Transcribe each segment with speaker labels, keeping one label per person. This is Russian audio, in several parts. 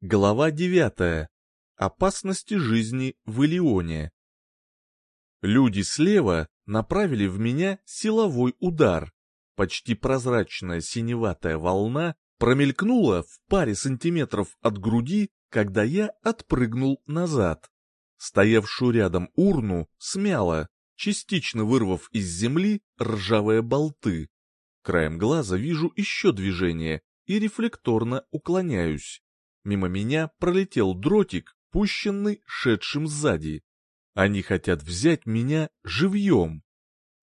Speaker 1: Глава девятая. Опасности жизни в Илионе. Люди слева направили в меня силовой удар. Почти прозрачная синеватая волна промелькнула в паре сантиметров от груди, когда я отпрыгнул назад. Стоявшую рядом урну смяло, частично вырвав из земли ржавые болты. Краем глаза вижу еще движение и рефлекторно уклоняюсь. Мимо меня пролетел дротик, пущенный шедшим сзади. Они хотят взять меня живьем.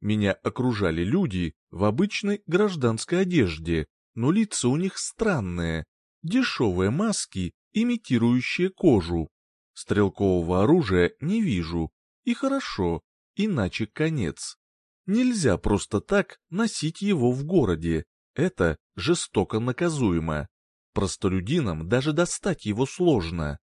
Speaker 1: Меня окружали люди в обычной гражданской одежде, но лица у них странные, дешевые маски, имитирующие кожу. Стрелкового оружия не вижу, и хорошо, иначе конец. Нельзя просто так носить его в городе, это жестоко наказуемо. Простолюдинам даже достать его сложно.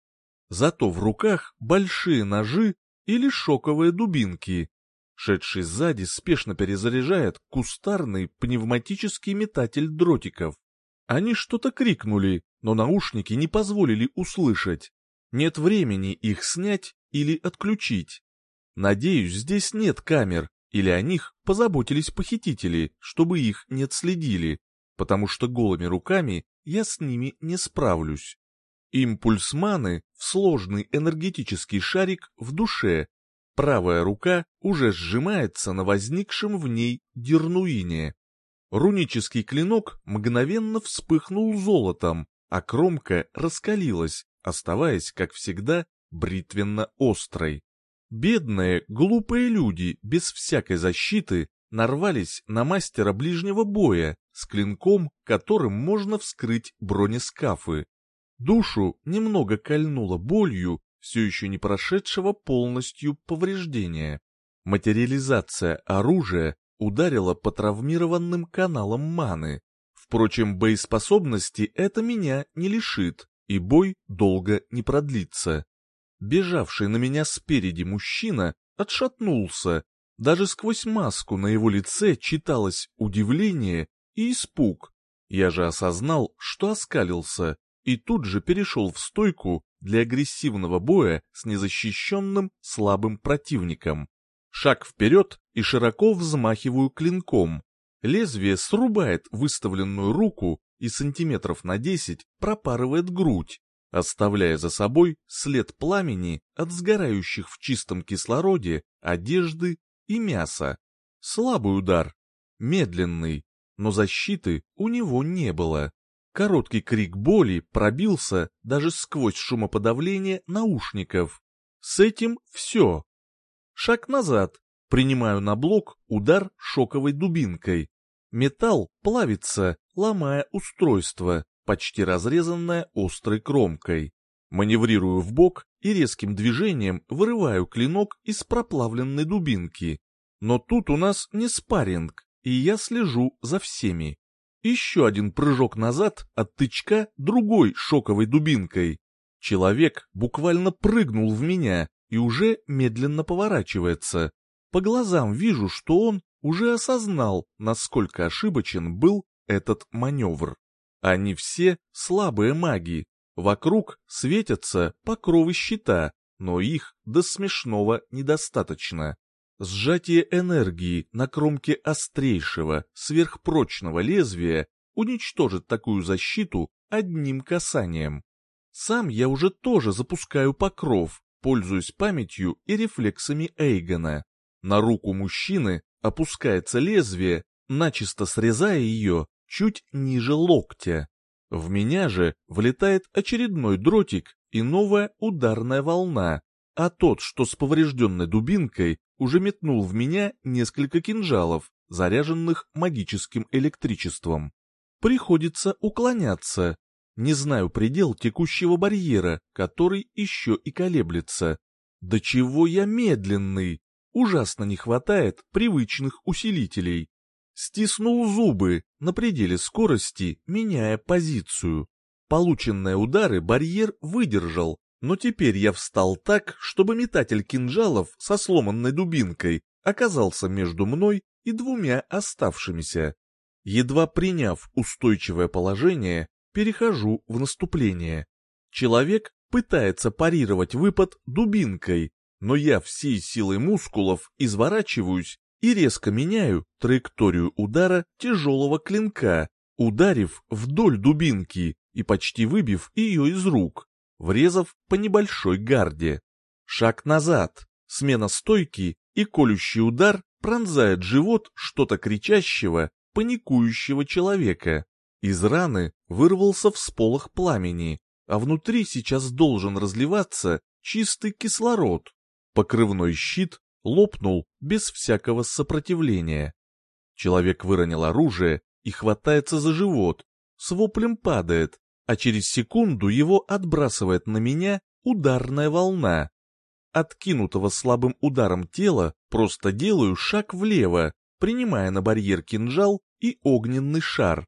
Speaker 1: Зато в руках большие ножи или шоковые дубинки. Шедший сзади спешно перезаряжает кустарный пневматический метатель дротиков. Они что-то крикнули, но наушники не позволили услышать. Нет времени их снять или отключить. Надеюсь, здесь нет камер, или о них позаботились похитители, чтобы их не отследили, потому что голыми руками я с ними не справлюсь. Импульс маны в сложный энергетический шарик в душе. Правая рука уже сжимается на возникшем в ней дернуине. Рунический клинок мгновенно вспыхнул золотом, а кромка раскалилась, оставаясь, как всегда, бритвенно-острой. Бедные, глупые люди без всякой защиты нарвались на мастера ближнего боя с клинком, которым можно вскрыть бронескафы. Душу немного кольнуло болью, все еще не прошедшего полностью повреждения. Материализация оружия ударила по травмированным каналам маны. Впрочем, боеспособности это меня не лишит, и бой долго не продлится. Бежавший на меня спереди мужчина отшатнулся. Даже сквозь маску на его лице читалось удивление и испуг. Я же осознал, что оскалился, и тут же перешел в стойку для агрессивного боя с незащищенным слабым противником. Шаг вперед и широко взмахиваю клинком. Лезвие срубает выставленную руку и сантиметров на десять пропарывает грудь оставляя за собой след пламени от сгорающих в чистом кислороде одежды и мяса. Слабый удар, медленный, но защиты у него не было. Короткий крик боли пробился даже сквозь шумоподавление наушников. С этим все. Шаг назад, принимаю на блок удар шоковой дубинкой. Металл плавится, ломая устройство почти разрезанная острой кромкой. Маневрирую в бок и резким движением вырываю клинок из проплавленной дубинки. Но тут у нас не спарринг, и я слежу за всеми. Еще один прыжок назад от тычка другой шоковой дубинкой. Человек буквально прыгнул в меня и уже медленно поворачивается. По глазам вижу, что он уже осознал, насколько ошибочен был этот маневр. Они все слабые маги. Вокруг светятся покровы щита, но их до смешного недостаточно. Сжатие энергии на кромке острейшего, сверхпрочного лезвия уничтожит такую защиту одним касанием. Сам я уже тоже запускаю покров, пользуясь памятью и рефлексами Эйгона. На руку мужчины опускается лезвие, начисто срезая ее чуть ниже локтя. В меня же влетает очередной дротик и новая ударная волна, а тот, что с поврежденной дубинкой, уже метнул в меня несколько кинжалов, заряженных магическим электричеством. Приходится уклоняться. Не знаю предел текущего барьера, который еще и колеблется. До чего я медленный! Ужасно не хватает привычных усилителей. Стиснул зубы, на пределе скорости, меняя позицию. Полученные удары барьер выдержал, но теперь я встал так, чтобы метатель кинжалов со сломанной дубинкой оказался между мной и двумя оставшимися. Едва приняв устойчивое положение, перехожу в наступление. Человек пытается парировать выпад дубинкой, но я всей силой мускулов изворачиваюсь и резко меняю траекторию удара тяжелого клинка, ударив вдоль дубинки и почти выбив ее из рук, врезав по небольшой гарде. Шаг назад, смена стойки и колющий удар пронзает живот что-то кричащего, паникующего человека. Из раны вырвался всполох пламени, а внутри сейчас должен разливаться чистый кислород. Покрывной щит лопнул без всякого сопротивления. Человек выронил оружие и хватается за живот, с воплем падает, а через секунду его отбрасывает на меня ударная волна. Откинутого слабым ударом тела просто делаю шаг влево, принимая на барьер кинжал и огненный шар.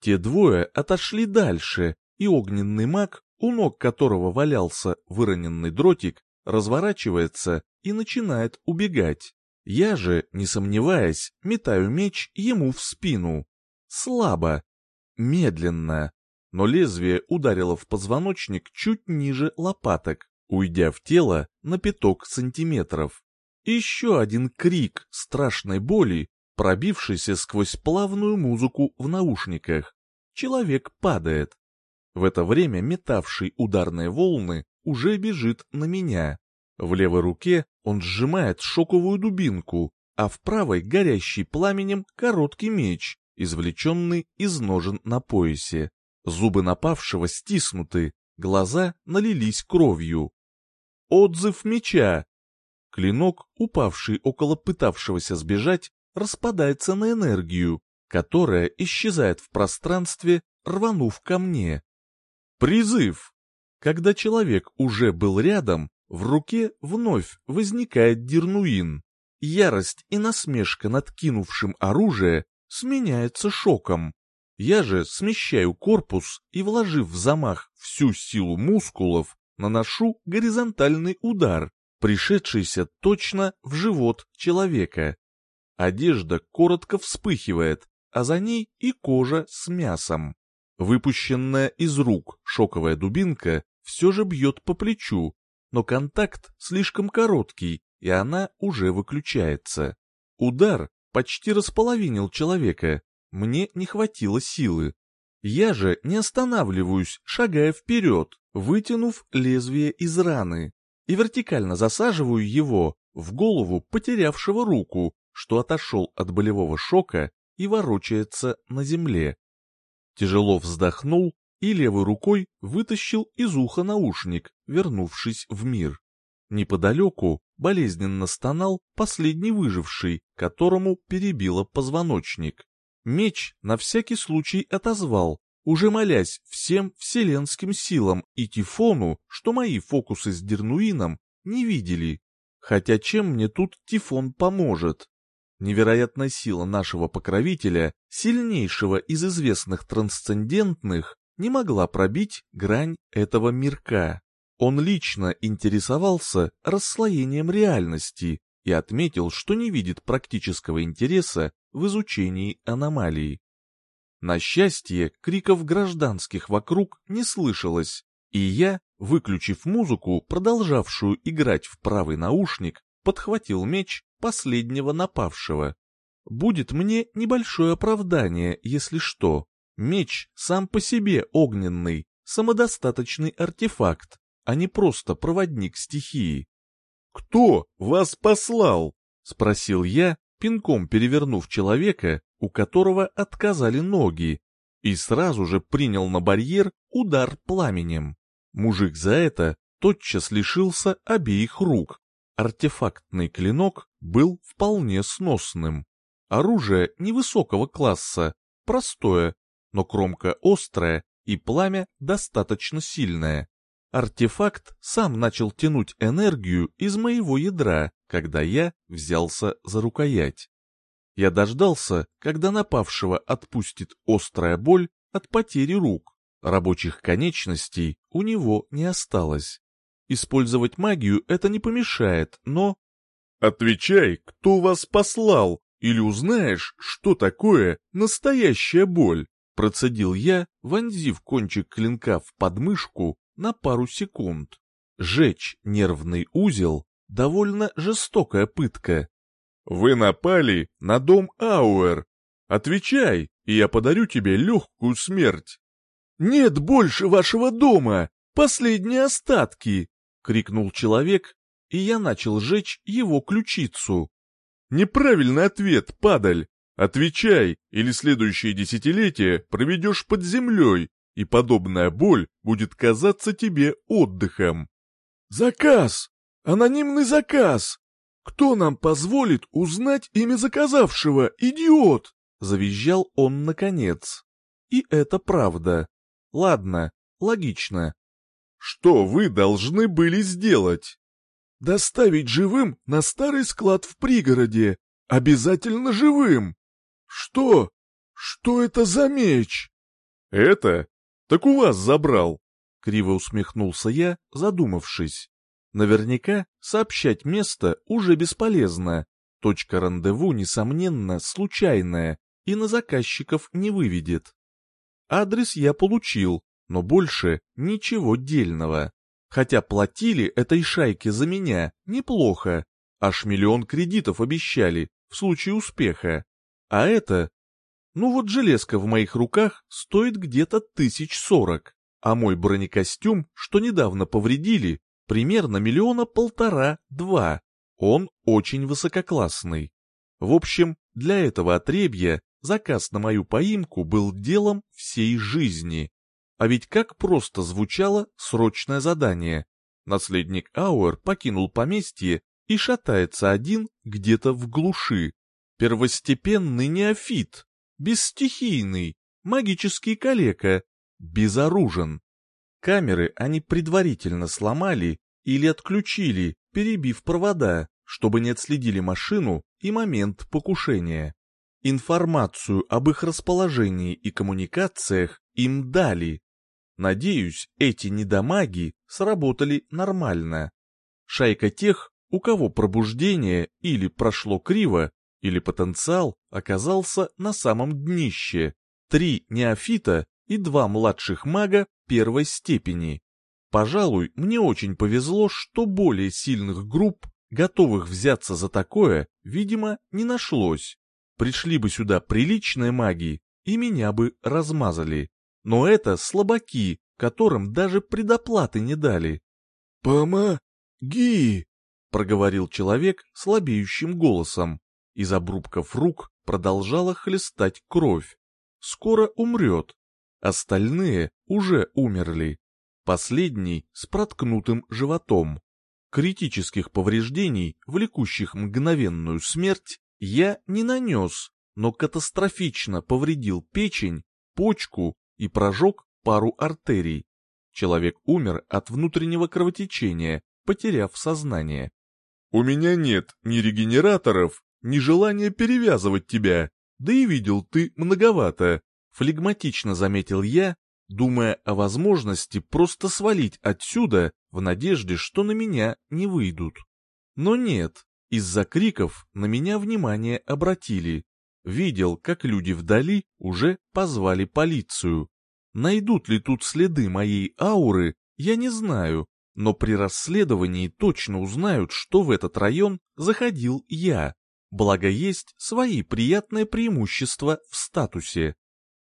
Speaker 1: Те двое отошли дальше, и огненный маг, у ног которого валялся выроненный дротик, разворачивается и начинает убегать. Я же, не сомневаясь, метаю меч ему в спину. Слабо, медленно, но лезвие ударило в позвоночник чуть ниже лопаток, уйдя в тело на пяток сантиметров. Еще один крик страшной боли, пробившийся сквозь плавную музыку в наушниках. Человек падает. В это время метавший ударные волны уже бежит на меня. В левой руке он сжимает шоковую дубинку, а в правой горящий пламенем короткий меч, извлеченный из ножен на поясе. Зубы напавшего стиснуты, глаза налились кровью. Отзыв меча. Клинок, упавший около пытавшегося сбежать, распадается на энергию, которая исчезает в пространстве, рванув ко мне. Призыв. Когда человек уже был рядом, в руке вновь возникает Дернуин. Ярость и насмешка над кинувшим оружие сменяется шоком. Я же смещаю корпус и, вложив в замах всю силу мускулов, наношу горизонтальный удар, пришедшийся точно в живот человека. Одежда коротко вспыхивает, а за ней и кожа с мясом. Выпущенная из рук шоковая дубинка все же бьет по плечу, но контакт слишком короткий, и она уже выключается. Удар почти располовинил человека, мне не хватило силы. Я же не останавливаюсь, шагая вперед, вытянув лезвие из раны, и вертикально засаживаю его в голову потерявшего руку, что отошел от болевого шока и ворочается на земле. Тяжело вздохнул и левой рукой вытащил из уха наушник, вернувшись в мир. Неподалеку болезненно стонал последний выживший, которому перебило позвоночник. Меч на всякий случай отозвал, уже молясь всем вселенским силам и Тифону, что мои фокусы с Дернуином не видели. Хотя чем мне тут Тифон поможет? Невероятная сила нашего покровителя, сильнейшего из известных трансцендентных, не могла пробить грань этого мирка. Он лично интересовался расслоением реальности и отметил, что не видит практического интереса в изучении аномалий. На счастье, криков гражданских вокруг не слышалось, и я, выключив музыку, продолжавшую играть в правый наушник, подхватил меч последнего напавшего. Будет мне небольшое оправдание, если что. Меч сам по себе огненный, самодостаточный артефакт, а не просто проводник стихии. «Кто вас послал?» — спросил я, пинком перевернув человека, у которого отказали ноги, и сразу же принял на барьер удар пламенем. Мужик за это тотчас лишился обеих рук. Артефактный клинок был вполне сносным. Оружие невысокого класса, простое, но кромка острая и пламя достаточно сильное. Артефакт сам начал тянуть энергию из моего ядра, когда я взялся за рукоять. Я дождался, когда напавшего отпустит острая боль от потери рук. Рабочих конечностей у него не осталось. Использовать магию это не помешает, но... «Отвечай, кто вас послал, или узнаешь, что такое настоящая боль», процедил я, вонзив кончик клинка в подмышку на пару секунд. Жечь нервный узел — довольно жестокая пытка. «Вы напали на дом Ауэр. Отвечай, и я подарю тебе легкую смерть». «Нет больше вашего дома! Последние остатки!» — крикнул человек, и я начал жечь его ключицу. «Неправильный ответ, падаль! Отвечай, или следующее десятилетие проведешь под землей, и подобная боль будет казаться тебе отдыхом. Заказ! Анонимный заказ! Кто нам позволит узнать имя заказавшего, идиот? Завизжал он наконец. И это правда. Ладно, логично. Что вы должны были сделать? Доставить живым на старый склад в пригороде. Обязательно живым. Что? Что это за меч? Это? Так у вас забрал. Криво усмехнулся я, задумавшись. Наверняка сообщать место уже бесполезно. Точка рандеву, несомненно, случайная и на заказчиков не выведет. Адрес я получил, но больше ничего дельного. Хотя платили этой шайке за меня неплохо, аж миллион кредитов обещали в случае успеха. А это... Ну вот железка в моих руках стоит где-то тысяч сорок, а мой бронекостюм, что недавно повредили, примерно миллиона полтора-два. Он очень высококлассный. В общем, для этого отребья заказ на мою поимку был делом всей жизни. А ведь как просто звучало срочное задание. Наследник Ауэр покинул поместье и шатается один где-то в глуши. Первостепенный неофит, бесстихийный, магический калека, безоружен. Камеры они предварительно сломали или отключили, перебив провода, чтобы не отследили машину и момент покушения. Информацию об их расположении и коммуникациях им дали. Надеюсь, эти недомаги сработали нормально. Шайка тех, у кого пробуждение или прошло криво, или потенциал оказался на самом днище. Три неофита и два младших мага первой степени. Пожалуй, мне очень повезло, что более сильных групп, готовых взяться за такое, видимо, не нашлось. Пришли бы сюда приличные маги, и меня бы размазали. Но это слабаки, которым даже предоплаты не дали. «Помоги!» — проговорил человек слабеющим голосом. Из обрубков рук продолжала хлестать кровь. Скоро умрет. Остальные уже умерли. Последний с проткнутым животом. Критических повреждений, влекущих мгновенную смерть, я не нанес, но катастрофично повредил печень, почку и прожег пару артерий. Человек умер от внутреннего кровотечения, потеряв сознание. «У меня нет ни регенераторов, нежелание перевязывать тебя, да и видел ты многовато», — флегматично заметил я, думая о возможности просто свалить отсюда в надежде, что на меня не выйдут. Но нет, из-за криков на меня внимание обратили. Видел, как люди вдали уже позвали полицию. Найдут ли тут следы моей ауры, я не знаю, но при расследовании точно узнают, что в этот район заходил я. Благо есть свои приятные преимущества в статусе.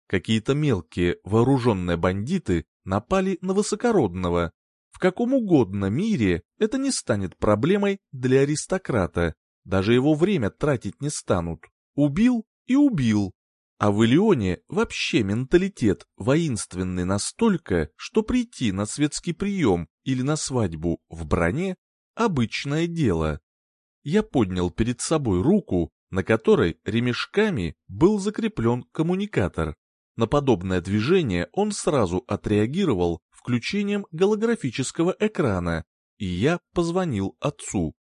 Speaker 1: Какие-то мелкие вооруженные бандиты напали на высокородного. В каком угодно мире это не станет проблемой для аристократа. Даже его время тратить не станут. Убил и убил. А в Илионе вообще менталитет воинственный настолько, что прийти на светский прием или на свадьбу в броне – обычное дело я поднял перед собой руку, на которой ремешками был закреплен коммуникатор. На подобное движение он сразу отреагировал включением голографического экрана, и я позвонил отцу.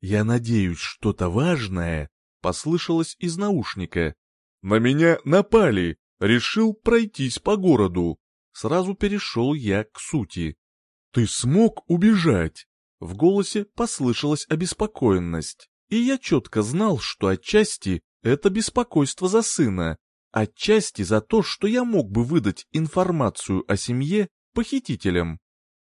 Speaker 1: «Я надеюсь, что-то важное», — послышалось из наушника. «На меня напали, решил пройтись по городу». Сразу перешел я к сути. «Ты смог убежать?» В голосе послышалась обеспокоенность, и я четко знал, что отчасти это беспокойство за сына, отчасти за то, что я мог бы выдать информацию о семье похитителям.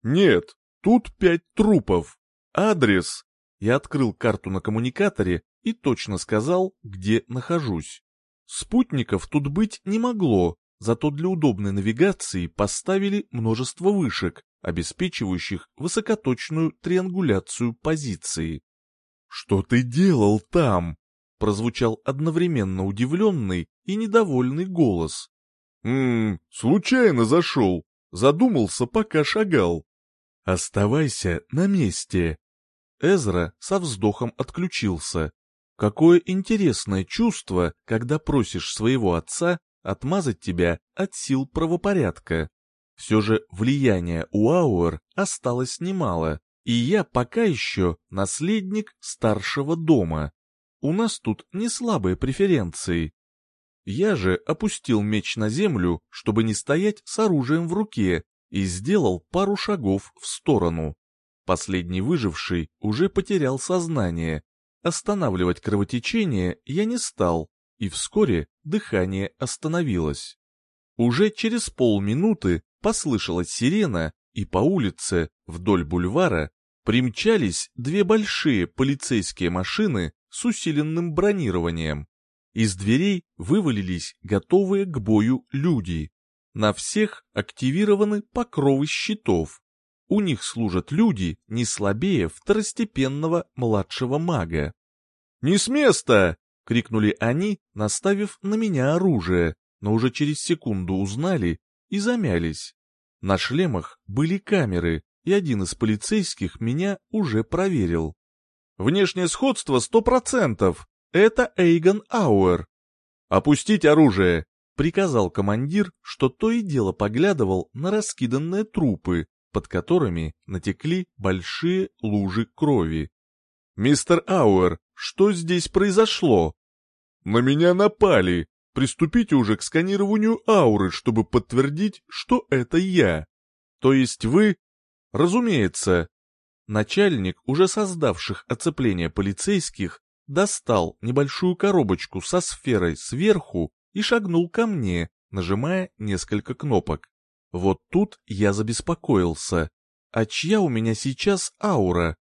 Speaker 1: Нет, тут пять трупов. Адрес. Я открыл карту на коммуникаторе и точно сказал, где нахожусь. Спутников тут быть не могло, зато для удобной навигации поставили множество вышек, обеспечивающих высокоточную триангуляцию позиции. «Что ты делал там?» — прозвучал одновременно удивленный и недовольный голос. «Ммм, случайно зашел. Задумался, пока шагал». «Оставайся на месте». Эзра со вздохом отключился. Какое интересное чувство, когда просишь своего отца отмазать тебя от сил правопорядка. Все же влияние у Ауэр осталось немало, и я пока еще наследник старшего дома. У нас тут не слабые преференции. Я же опустил меч на землю, чтобы не стоять с оружием в руке, и сделал пару шагов в сторону. Последний выживший уже потерял сознание. Останавливать кровотечение я не стал, и вскоре дыхание остановилось. Уже через полминуты послышалась сирена, и по улице, вдоль бульвара, примчались две большие полицейские машины с усиленным бронированием. Из дверей вывалились готовые к бою люди. На всех активированы покровы щитов. У них служат люди не слабее второстепенного младшего мага. «Не с места!» — крикнули они, наставив на меня оружие, но уже через секунду узнали и замялись. На шлемах были камеры, и один из полицейских меня уже проверил. «Внешнее сходство сто процентов!» Это Эйгон Ауэр. «Опустить оружие!» — приказал командир, что то и дело поглядывал на раскиданные трупы, под которыми натекли большие лужи крови. «Мистер Ауэр, что здесь произошло?» «На меня напали. Приступите уже к сканированию ауры, чтобы подтвердить, что это я. То есть вы...» «Разумеется». Начальник уже создавших оцепление полицейских достал небольшую коробочку со сферой сверху и шагнул ко мне, нажимая несколько кнопок. Вот тут я забеспокоился. А чья у меня сейчас аура?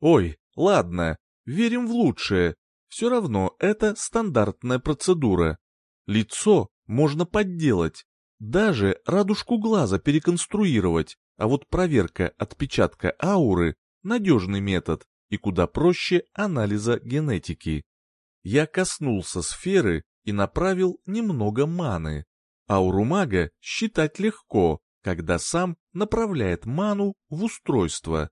Speaker 1: Ой, ладно, верим в лучшее. Все равно это стандартная процедура. Лицо можно подделать, даже радужку глаза переконструировать, а вот проверка отпечатка ауры — надежный метод и куда проще анализа генетики. Я коснулся сферы и направил немного маны. Ауру мага считать легко, когда сам направляет ману в устройство.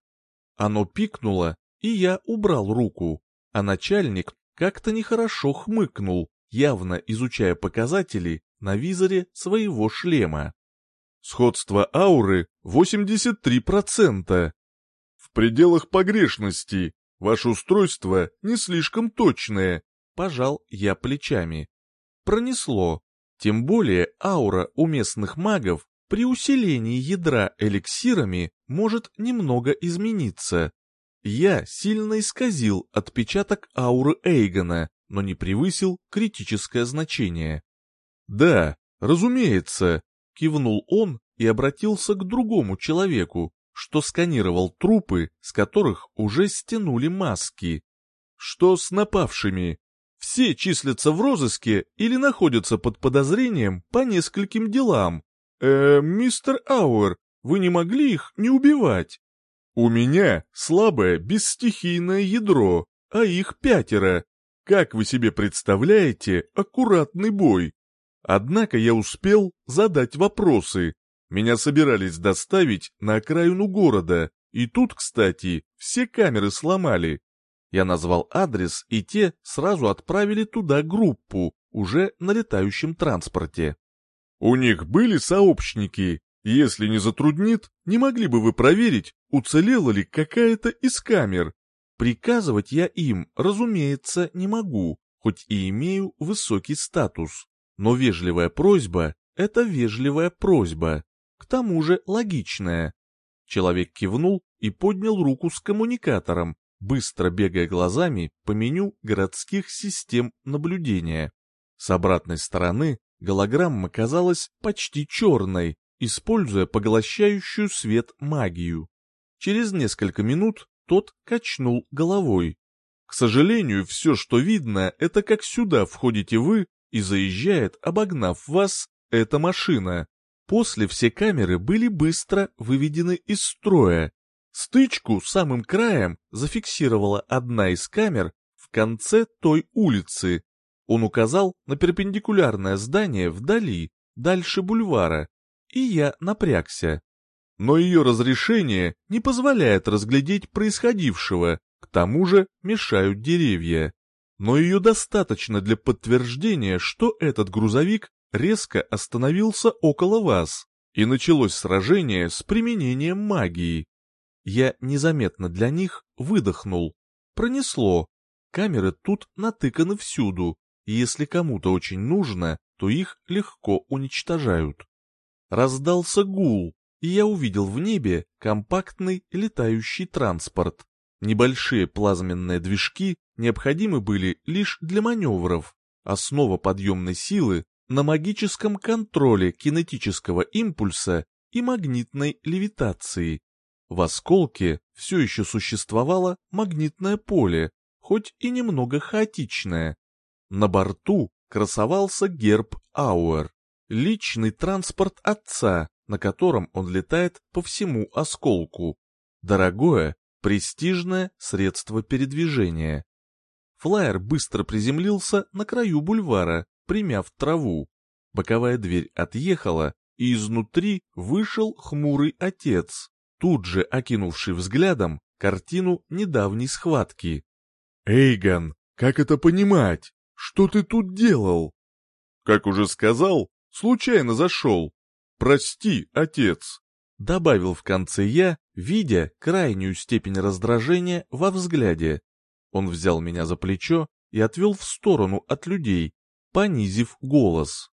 Speaker 1: Оно пикнуло, и я убрал руку, а начальник как-то нехорошо хмыкнул, явно изучая показатели на визоре своего шлема. Сходство ауры 83%, пределах погрешности. Ваше устройство не слишком точное. Пожал я плечами. Пронесло. Тем более аура у местных магов при усилении ядра эликсирами может немного измениться. Я сильно исказил отпечаток ауры Эйгона, но не превысил критическое значение. «Да, разумеется», — кивнул он и обратился к другому человеку, что сканировал трупы, с которых уже стянули маски. Что с напавшими? Все числятся в розыске или находятся под подозрением по нескольким делам. Э, мистер Ауэр, вы не могли их не убивать? У меня слабое бесстихийное ядро, а их пятеро. Как вы себе представляете аккуратный бой? Однако я успел задать вопросы, меня собирались доставить на окраину города, и тут, кстати, все камеры сломали. Я назвал адрес, и те сразу отправили туда группу, уже на летающем транспорте. У них были сообщники. Если не затруднит, не могли бы вы проверить, уцелела ли какая-то из камер? Приказывать я им, разумеется, не могу, хоть и имею высокий статус. Но вежливая просьба — это вежливая просьба к тому же логичное. Человек кивнул и поднял руку с коммуникатором, быстро бегая глазами по меню городских систем наблюдения. С обратной стороны голограмма казалась почти черной, используя поглощающую свет магию. Через несколько минут тот качнул головой. К сожалению, все, что видно, это как сюда входите вы и заезжает, обогнав вас, эта машина. После все камеры были быстро выведены из строя. Стычку самым краем зафиксировала одна из камер в конце той улицы. Он указал на перпендикулярное здание вдали, дальше бульвара, и я напрягся. Но ее разрешение не позволяет разглядеть происходившего, к тому же мешают деревья. Но ее достаточно для подтверждения, что этот грузовик резко остановился около вас, и началось сражение с применением магии. Я незаметно для них выдохнул. Пронесло. Камеры тут натыканы всюду, и если кому-то очень нужно, то их легко уничтожают. Раздался гул, и я увидел в небе компактный летающий транспорт. Небольшие плазменные движки необходимы были лишь для маневров. Основа подъемной силы на магическом контроле кинетического импульса и магнитной левитации. В осколке все еще существовало магнитное поле, хоть и немного хаотичное. На борту красовался герб Ауэр, личный транспорт отца, на котором он летает по всему осколку. Дорогое, престижное средство передвижения. Флайер быстро приземлился на краю бульвара, примяв траву. Боковая дверь отъехала, и изнутри вышел хмурый отец, тут же окинувший взглядом картину недавней схватки. «Эйгон, как это понимать? Что ты тут делал?» «Как уже сказал, случайно зашел. Прости, отец», — добавил в конце я, видя крайнюю степень раздражения во взгляде. Он взял меня за плечо и отвел в сторону от людей, понизив голос.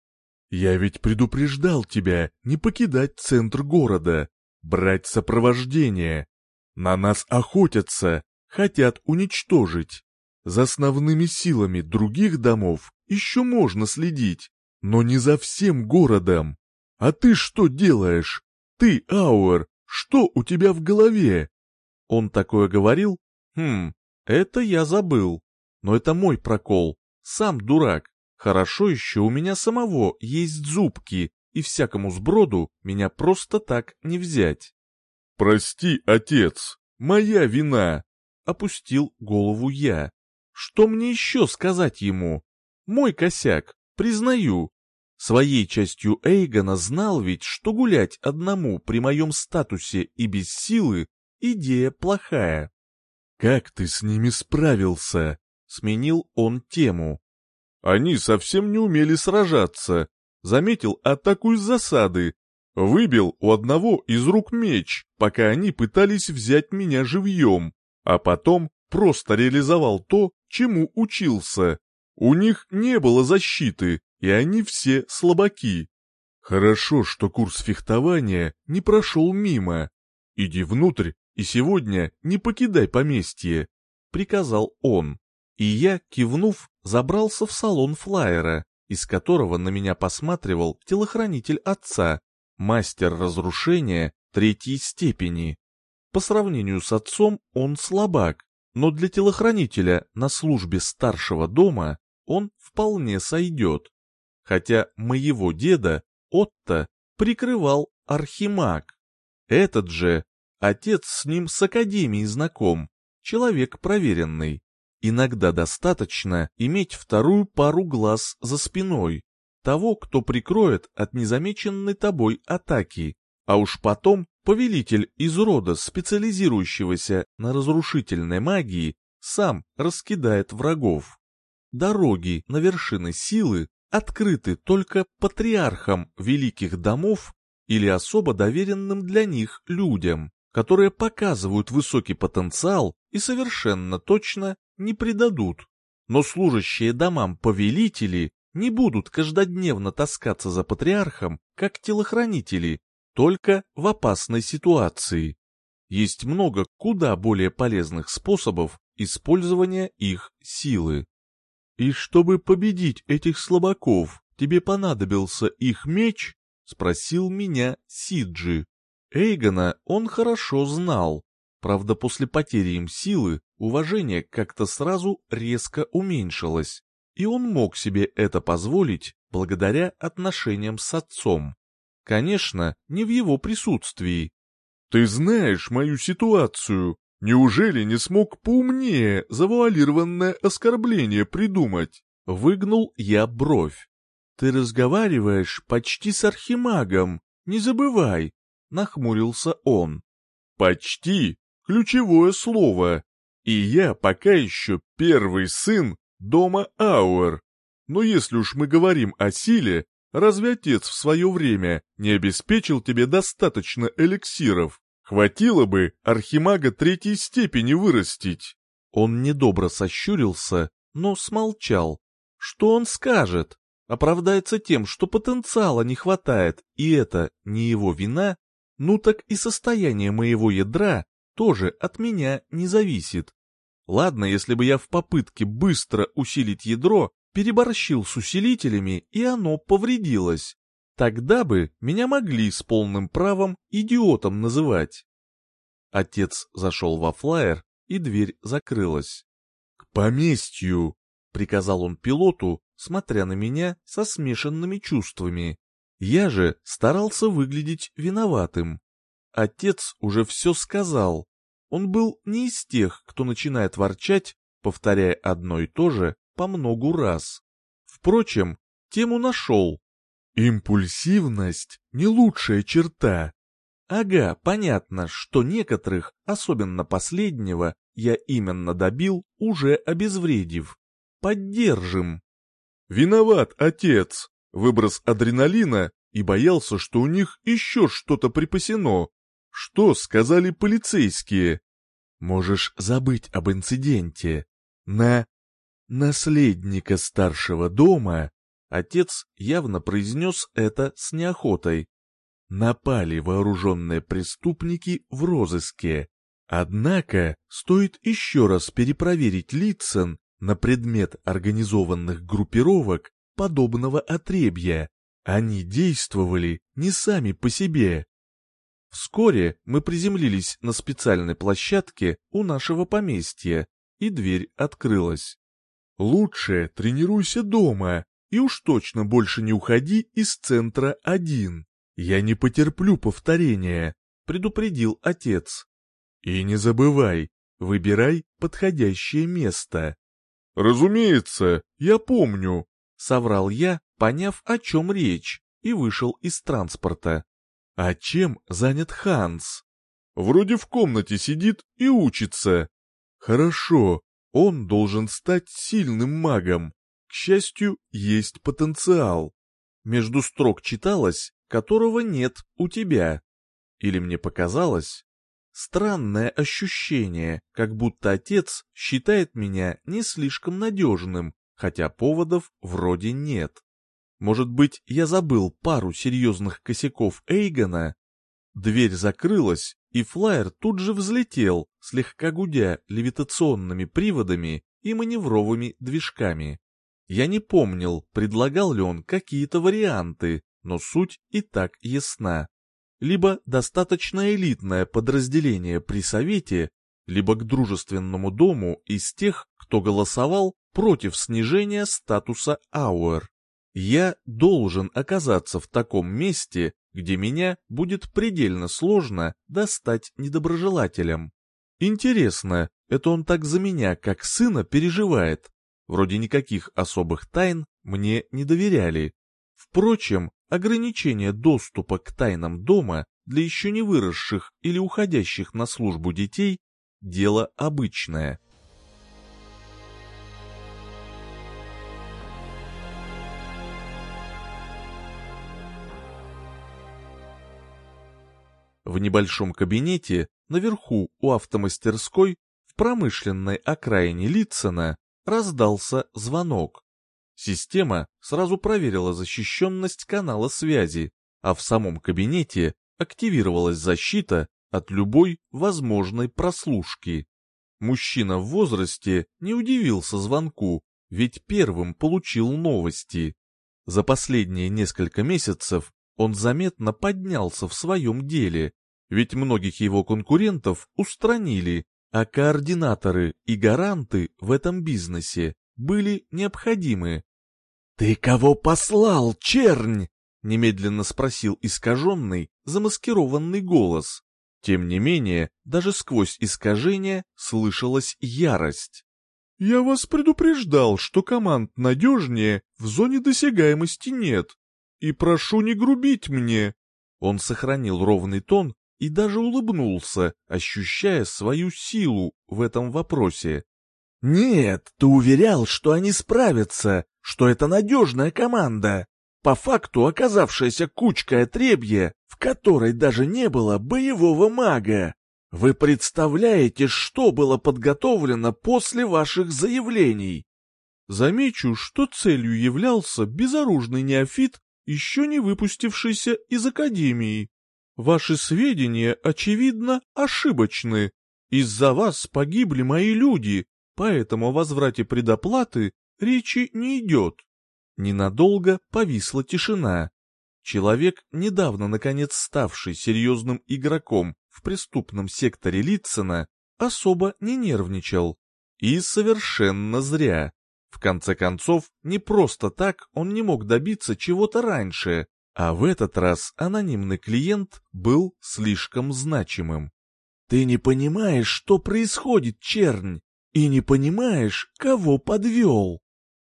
Speaker 1: «Я ведь предупреждал тебя не покидать центр города, брать сопровождение. На нас охотятся, хотят уничтожить. За основными силами других домов еще можно следить, но не за всем городом. А ты что делаешь? Ты, Ауэр, что у тебя в голове?» Он такое говорил? Хм, это я забыл. Но это мой прокол. Сам дурак. Хорошо еще у меня самого есть зубки, и всякому сброду меня просто так не взять. «Прости, отец, моя вина!» — опустил голову я. «Что мне еще сказать ему? Мой косяк, признаю. Своей частью Эйгона знал ведь, что гулять одному при моем статусе и без силы — идея плохая». «Как ты с ними справился?» — сменил он тему. Они совсем не умели сражаться. Заметил атаку из засады. Выбил у одного из рук меч, пока они пытались взять меня живьем. А потом просто реализовал то, чему учился. У них не было защиты, и они все слабаки. Хорошо, что курс фехтования не прошел мимо. Иди внутрь и сегодня не покидай поместье, — приказал он. И я, кивнув, забрался в салон флайера, из которого на меня посматривал телохранитель отца, мастер разрушения третьей степени. По сравнению с отцом он слабак, но для телохранителя на службе старшего дома он вполне сойдет. Хотя моего деда Отто прикрывал архимаг. Этот же, отец с ним с академией знаком, человек проверенный. Иногда достаточно иметь вторую пару глаз за спиной, того, кто прикроет от незамеченной тобой атаки, а уж потом повелитель из рода, специализирующегося на разрушительной магии, сам раскидает врагов. Дороги на вершины силы открыты только патриархам великих домов или особо доверенным для них людям, которые показывают высокий потенциал и совершенно точно не предадут. Но служащие домам повелители не будут каждодневно таскаться за патриархом, как телохранители, только в опасной ситуации. Есть много куда более полезных способов использования их силы. И чтобы победить этих слабаков, тебе понадобился их меч? спросил меня Сиджи. Эйгона он хорошо знал. Правда, после потери им силы уважение как-то сразу резко уменьшилось, и он мог себе это позволить благодаря отношениям с отцом. Конечно, не в его присутствии. «Ты знаешь мою ситуацию. Неужели не смог поумнее завуалированное оскорбление придумать?» Выгнул я бровь. «Ты разговариваешь почти с архимагом, не забывай», — нахмурился он. «Почти ключевое слово. И я пока еще первый сын дома Ауэр. Но если уж мы говорим о силе, разве отец в свое время не обеспечил тебе достаточно эликсиров? Хватило бы архимага третьей степени вырастить. Он недобро сощурился, но смолчал. Что он скажет? Оправдается тем, что потенциала не хватает, и это не его вина? Ну так и состояние моего ядра тоже от меня не зависит. Ладно, если бы я в попытке быстро усилить ядро переборщил с усилителями, и оно повредилось. Тогда бы меня могли с полным правом идиотом называть. Отец зашел во флайер, и дверь закрылась. — К поместью! — приказал он пилоту, смотря на меня со смешанными чувствами. Я же старался выглядеть виноватым. Отец уже все сказал. Он был не из тех, кто начинает ворчать, повторяя одно и то же по многу раз. Впрочем, тему нашел. Импульсивность — не лучшая черта. Ага, понятно, что некоторых, особенно последнего, я именно добил, уже обезвредив. Поддержим. Виноват отец. Выброс адреналина и боялся, что у них еще что-то припасено. Что сказали полицейские? Можешь забыть об инциденте. На наследника старшего дома отец явно произнес это с неохотой. Напали вооруженные преступники в розыске. Однако стоит еще раз перепроверить Лицен на предмет организованных группировок подобного отребья. Они действовали не сами по себе, Вскоре мы приземлились на специальной площадке у нашего поместья, и дверь открылась. «Лучше тренируйся дома, и уж точно больше не уходи из центра один. Я не потерплю повторения», — предупредил отец. «И не забывай, выбирай подходящее место». «Разумеется, я помню», — соврал я, поняв, о чем речь, и вышел из транспорта. А чем занят Ханс? Вроде в комнате сидит и учится. Хорошо, он должен стать сильным магом. Счастью, есть потенциал. Между строк читалось, которого нет у тебя. Или мне показалось? Странное ощущение, как будто отец считает меня не слишком надежным, хотя поводов вроде нет. Может быть, я забыл пару серьезных косяков Эйгона? Дверь закрылась, и флайер тут же взлетел, слегка гудя левитационными приводами и маневровыми движками. Я не помнил, предлагал ли он какие-то варианты, но суть и так ясна. Либо достаточно элитное подразделение при Совете, либо к дружественному дому из тех, кто голосовал против снижения статуса Ауэр. Я должен оказаться в таком месте, где меня будет предельно сложно достать недоброжелателям. Интересно, это он так за меня, как сына, переживает? Вроде никаких особых тайн мне не доверяли. Впрочем, ограничение доступа к тайнам дома для еще не выросших или уходящих на службу детей – дело обычное. В небольшом кабинете, наверху у автомастерской, в промышленной окраине Литцена, раздался звонок. Система сразу проверила защищенность канала связи, а в самом кабинете активировалась защита от любой возможной прослушки. Мужчина в возрасте не удивился звонку, ведь первым получил новости. За последние несколько месяцев он заметно поднялся в своем деле, ведь многих его конкурентов устранили, а координаторы и гаранты в этом бизнесе были необходимы. «Ты кого послал, чернь?» — немедленно спросил искаженный, замаскированный голос. Тем не менее, даже сквозь искажение слышалась ярость. «Я вас предупреждал, что команд надежнее в зоне досягаемости нет. И прошу не грубить мне». Он сохранил ровный тон и даже улыбнулся, ощущая свою силу в этом вопросе. «Нет, ты уверял, что они справятся, что это надежная команда. По факту оказавшаяся кучка отребья, в которой даже не было боевого мага. Вы представляете, что было подготовлено после ваших заявлений? Замечу, что целью являлся безоружный неофит, еще не выпустившийся из Академии. Ваши сведения, очевидно, ошибочны. Из-за вас погибли мои люди, поэтому о возврате предоплаты речи не идет. Ненадолго повисла тишина. Человек, недавно наконец ставший серьезным игроком в преступном секторе Литцена, особо не нервничал. И совершенно зря. В конце концов, не просто так он не мог добиться чего-то раньше, а в этот раз анонимный клиент был слишком значимым. «Ты не понимаешь, что происходит, чернь, и не понимаешь, кого подвел!»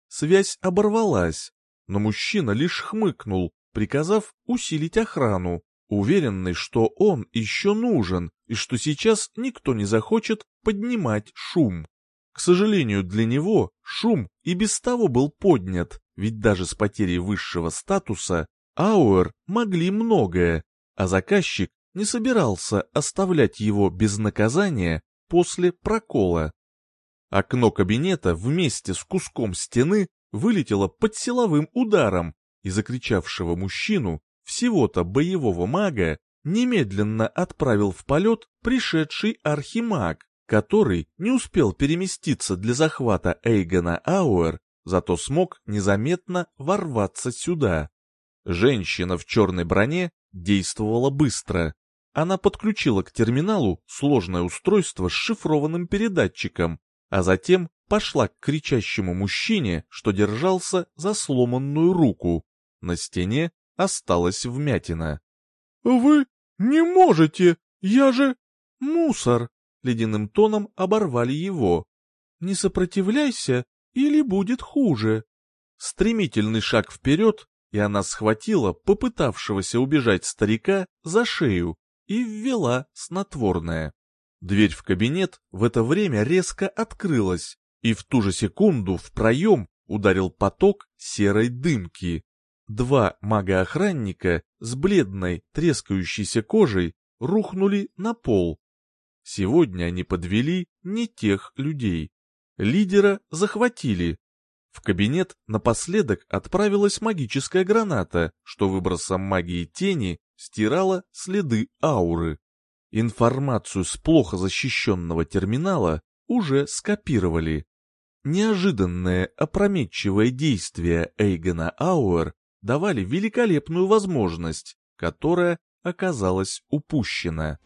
Speaker 1: Связь оборвалась, но мужчина лишь хмыкнул, приказав усилить охрану, уверенный, что он еще нужен и что сейчас никто не захочет поднимать шум. К сожалению для него, шум и без того был поднят, ведь даже с потерей высшего статуса Ауэр могли многое, а заказчик не собирался оставлять его без наказания после прокола. Окно кабинета вместе с куском стены вылетело под силовым ударом, и закричавшего мужчину, всего-то боевого мага, немедленно отправил в полет пришедший архимаг, который не успел переместиться для захвата Эйгона Ауэр, зато смог незаметно ворваться сюда. Женщина в черной броне действовала быстро. Она подключила к терминалу сложное устройство с шифрованным передатчиком, а затем пошла к кричащему мужчине, что держался за сломанную руку. На стене осталась вмятина. «Вы не можете! Я же... мусор!» Ледяным тоном оборвали его. «Не сопротивляйся, или будет хуже!» Стремительный шаг вперед, и она схватила попытавшегося убежать старика за шею и ввела снотворное. Дверь в кабинет в это время резко открылась, и в ту же секунду в проем ударил поток серой дымки. Два мага-охранника с бледной, трескающейся кожей рухнули на пол. Сегодня они подвели не тех людей. Лидера захватили. В кабинет напоследок отправилась магическая граната, что выбросом магии тени стирала следы ауры. Информацию с плохо защищенного терминала уже скопировали. Неожиданное опрометчивое действие Эйгона Ауэр давали великолепную возможность, которая оказалась упущена.